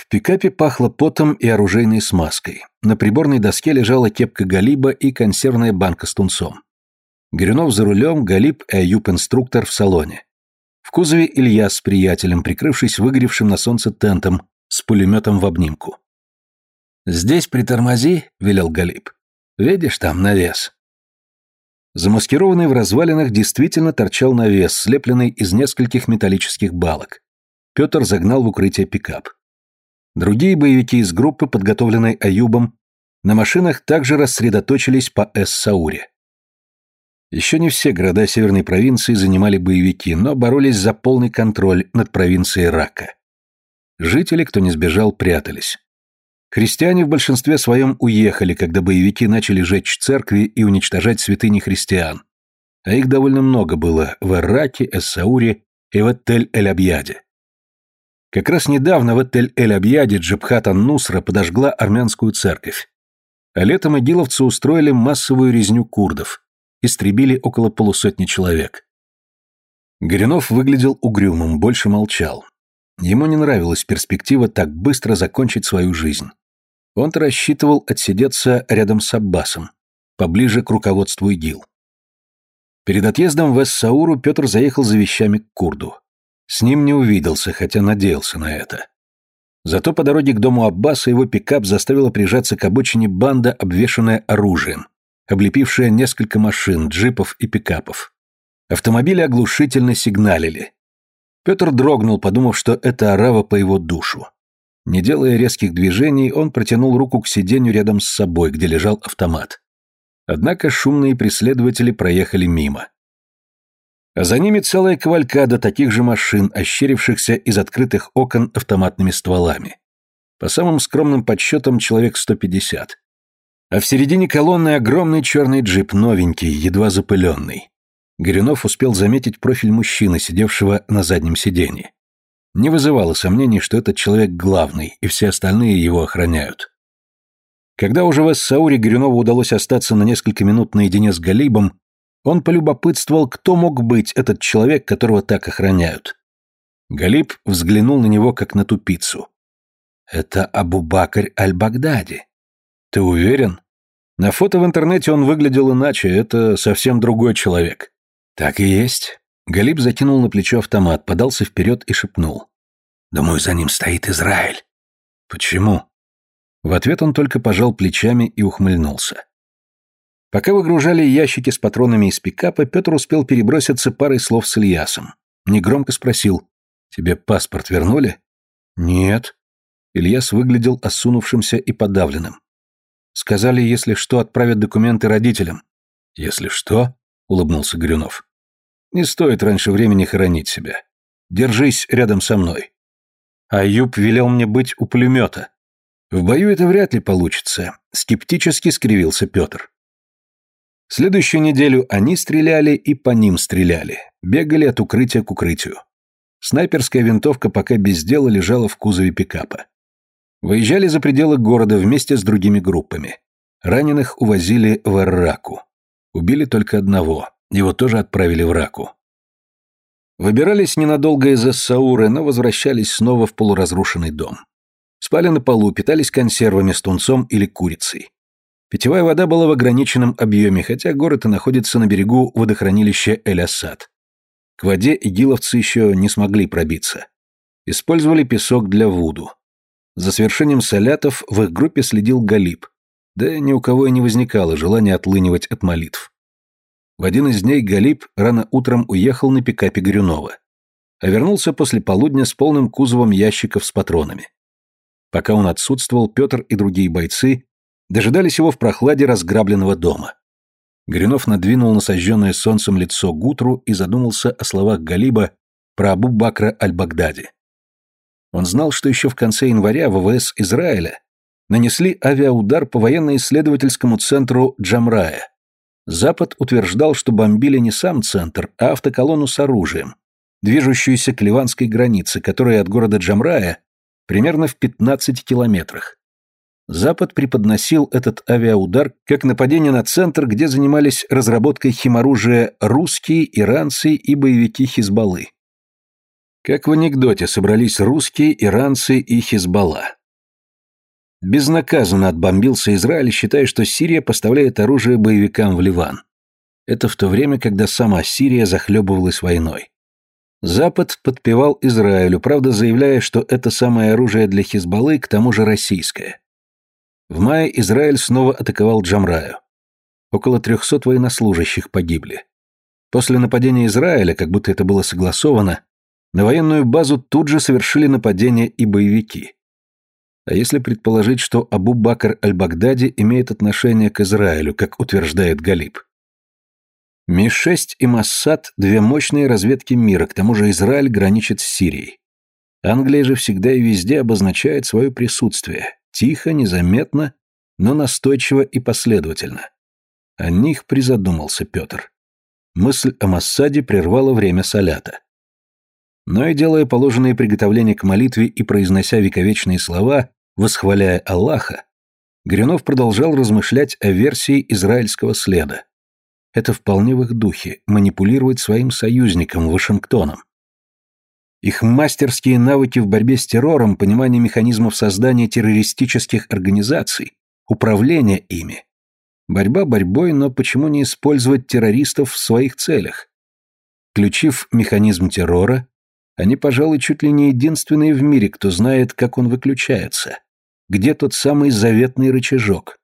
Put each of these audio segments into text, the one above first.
В пикапе пахло потом и оружейной смазкой. На приборной доске лежала кепка Галиба и консервная банка с тунцом. Горюнов за рулем, Галиб и Аюп-инструктор в салоне. В кузове Илья с приятелем, прикрывшись выгоревшим на солнце тентом, с пулеметом в обнимку. «Здесь притормози», — велел Галиб. «Видишь, там навес». Замаскированный в развалинах действительно торчал навес, слепленный из нескольких металлических балок. Петр загнал в укрытие пикап. Другие боевики из группы, подготовленной Аюбом, на машинах также рассредоточились по Эс-Сауре. Еще не все города северной провинции занимали боевики, но боролись за полный контроль над провинцией Рака. Жители, кто не сбежал, прятались. Христиане в большинстве своем уехали, когда боевики начали жечь церкви и уничтожать святыни христиан. А их довольно много было в Ираке, Эссауре и в Тель-Эль-Абьяде. Как раз недавно в Этель-Эль-Абьяде Джабхата Нусра подожгла армянскую церковь. А летом игиловцы устроили массовую резню курдов. Истребили около полусотни человек. Горюнов выглядел угрюмым, больше молчал. Ему не нравилась перспектива так быстро закончить свою жизнь. Он-то рассчитывал отсидеться рядом с Аббасом, поближе к руководству ИГИЛ. Перед отъездом в Эссауру Петр заехал за вещами к Курду. С ним не увиделся, хотя надеялся на это. Зато по дороге к дому Аббаса его пикап заставила прижаться к обочине банда, обвешанная оружием, облепившая несколько машин, джипов и пикапов. Автомобили оглушительно сигналили. Петр дрогнул, подумав, что это арава по его душу. Не делая резких движений, он протянул руку к сиденью рядом с собой, где лежал автомат. Однако шумные преследователи проехали мимо. За ними целая кавалькада таких же машин, ощерившихся из открытых окон автоматными стволами. По самым скромным подсчетам, человек 150. А в середине колонны огромный черный джип, новенький, едва запыленный. Горюнов успел заметить профиль мужчины, сидевшего на заднем сиденье. Не вызывало сомнений, что этот человек главный, и все остальные его охраняют. Когда уже в Ассауре Горюнову удалось остаться на несколько минут наедине с Галибом, он полюбопытствовал, кто мог быть этот человек, которого так охраняют. Галиб взглянул на него, как на тупицу. «Это Абубакарь Аль-Багдади». «Ты уверен?» «На фото в интернете он выглядел иначе, это совсем другой человек». «Так и есть». Галиб закинул на плечо автомат, подался вперед и шепнул. «Думаю, за ним стоит Израиль». «Почему?» В ответ он только пожал плечами и ухмыльнулся. Пока выгружали ящики с патронами из пикапа, Петр успел переброситься парой слов с Ильясом. Негромко спросил. «Тебе паспорт вернули?» «Нет». Ильяс выглядел осунувшимся и подавленным. «Сказали, если что, отправят документы родителям». «Если что?» — улыбнулся Грюнов. «Не стоит раньше времени хоронить себя. Держись рядом со мной». А Юб велел мне быть у пулемета. «В бою это вряд ли получится», — скептически скривился Петр. Следующую неделю они стреляли и по ним стреляли, бегали от укрытия к укрытию. Снайперская винтовка пока без дела лежала в кузове пикапа. Выезжали за пределы города вместе с другими группами. Раненых увозили в Арраку. Убили только одного, его тоже отправили в Раку. Выбирались ненадолго из Ассауры, но возвращались снова в полуразрушенный дом. Спали на полу, питались консервами с тунцом или курицей. Питьевая вода была в ограниченном объеме, хотя город и находится на берегу водохранилища Эль-Асад. К воде игиловцы еще не смогли пробиться. Использовали песок для вуду. За свершением салятов в их группе следил Галиб, да ни у кого и не возникало желания отлынивать от молитв. В один из дней Галиб рано утром уехал на пикапе Горюнова, а вернулся после полудня с полным кузовом ящиков с патронами. Пока он отсутствовал, Петр и другие бойцы дожидались его в прохладе разграбленного дома. Гринов надвинул на сожженное солнцем лицо Гутру и задумался о словах Галиба про Абу-Бакра аль-Багдади. Он знал, что еще в конце января ВВС Израиля нанесли авиаудар по военно-исследовательскому центру Джамрая. Запад утверждал, что бомбили не сам центр, а автоколонну с оружием, движущуюся к ливанской границе, которая от города Джамрая примерно в 15 километрах. Запад преподносил этот авиаудар как нападение на центр, где занимались разработкой химоружия русские, иранцы и боевики Хизбаллы. Как в анекдоте собрались русские, иранцы и Хизбалла. Безнаказанно отбомбился Израиль, считая, что Сирия поставляет оружие боевикам в Ливан. Это в то время, когда сама Сирия захлебывалась войной. Запад подпевал Израилю, правда заявляя, что это самое оружие для Хизбаллы, к тому же российское. В мае Израиль снова атаковал Джамраю. Около 300 военнослужащих погибли. После нападения Израиля, как будто это было согласовано, на военную базу тут же совершили нападение и боевики. А если предположить, что Абу Бакр аль-Багдади имеет отношение к Израилю, как утверждает Галиб? Ми-6 и Массад – две мощные разведки мира, к тому же Израиль граничит с Сирией. Англия же всегда и везде обозначает свое присутствие, Тихо, незаметно, но настойчиво и последовательно. О них призадумался Петр. Мысль о Массаде прервала время салята. Но и делая положенные приготовления к молитве и произнося вековечные слова, восхваляя Аллаха, Грюнов продолжал размышлять о версии израильского следа. Это вполне в их духе – манипулировать своим союзником, Вашингтоном. Их мастерские навыки в борьбе с террором, понимание механизмов создания террористических организаций, управление ими. Борьба борьбой, но почему не использовать террористов в своих целях? Включив механизм террора, они, пожалуй, чуть ли не единственные в мире, кто знает, как он выключается. Где тот самый заветный рычажок?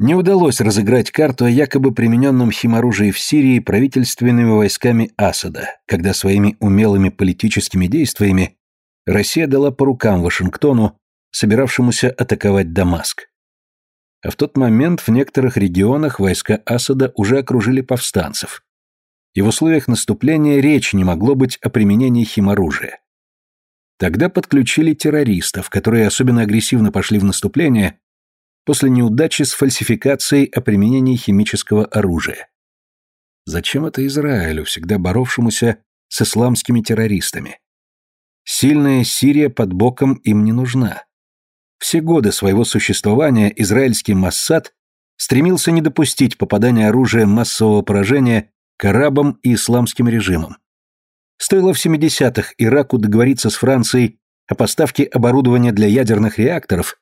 Не удалось разыграть карту о якобы примененном химоружии в Сирии правительственными войсками Асада, когда своими умелыми политическими действиями Россия дала по рукам Вашингтону, собиравшемуся атаковать Дамаск. А в тот момент в некоторых регионах войска Асада уже окружили повстанцев. И в условиях наступления речь не могло быть о применении химоружия. Тогда подключили террористов, которые особенно агрессивно пошли в наступление после неудачи с фальсификацией о применении химического оружия. Зачем это Израилю, всегда боровшемуся с исламскими террористами? Сильная Сирия под боком им не нужна. Все годы своего существования израильский Массад стремился не допустить попадания оружия массового поражения к арабам и исламским режимам. Стоило в 70-х Ираку договориться с Францией о поставке оборудования для ядерных реакторов,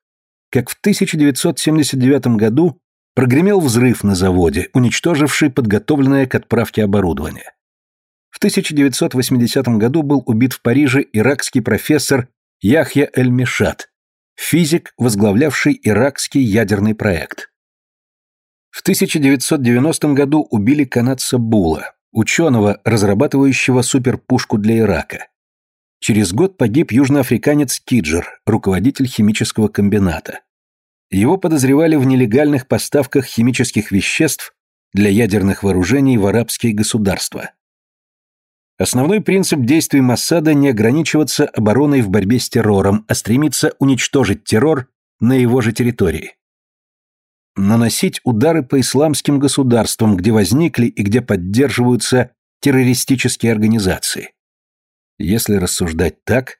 как в 1979 году прогремел взрыв на заводе, уничтоживший подготовленное к отправке оборудование. В 1980 году был убит в Париже иракский профессор Яхья Эль-Мишат, физик, возглавлявший иракский ядерный проект. В 1990 году убили канадца Була, ученого, разрабатывающего суперпушку для Ирака. Через год погиб южноафриканец Киджер, руководитель химического комбината. Его подозревали в нелегальных поставках химических веществ для ядерных вооружений в арабские государства. Основной принцип действий Массада не ограничиваться обороной в борьбе с террором, а стремиться уничтожить террор на его же территории. Наносить удары по исламским государствам, где возникли и где поддерживаются террористические организации если рассуждать так,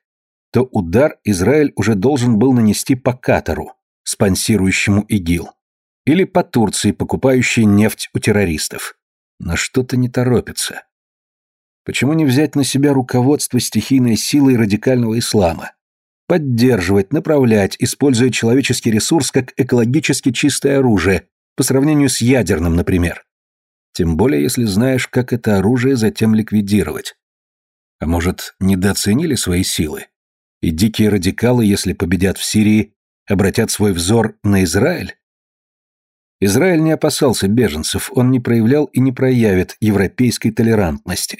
то удар Израиль уже должен был нанести по Катару, спонсирующему ИГИЛ, или по Турции, покупающей нефть у террористов. Но что-то не торопится. Почему не взять на себя руководство стихийной силой радикального ислама? Поддерживать, направлять, используя человеческий ресурс как экологически чистое оружие, по сравнению с ядерным, например. Тем более, если знаешь, как это оружие затем ликвидировать. А может, недооценили свои силы? И дикие радикалы, если победят в Сирии, обратят свой взор на Израиль? Израиль не опасался беженцев, он не проявлял и не проявит европейской толерантности.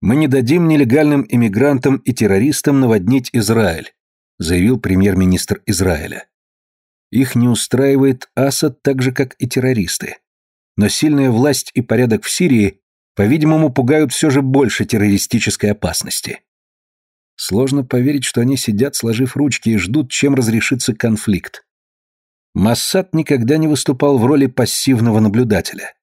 «Мы не дадим нелегальным иммигрантам и террористам наводнить Израиль», заявил премьер-министр Израиля. Их не устраивает Асад так же, как и террористы. Но сильная власть и порядок в Сирии по-видимому, пугают все же больше террористической опасности. Сложно поверить, что они сидят, сложив ручки, и ждут, чем разрешится конфликт. Массад никогда не выступал в роли пассивного наблюдателя.